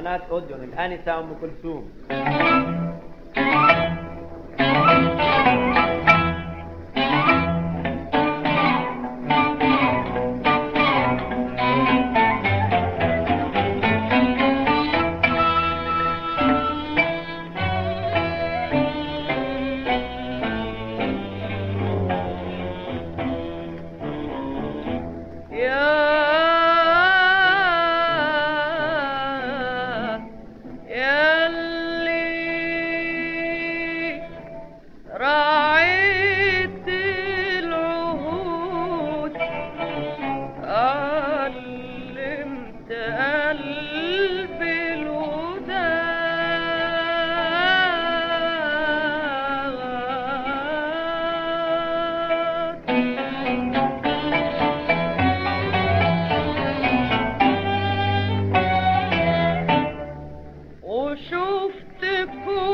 أرمنات أوديون الآنسة أم كلثوم. who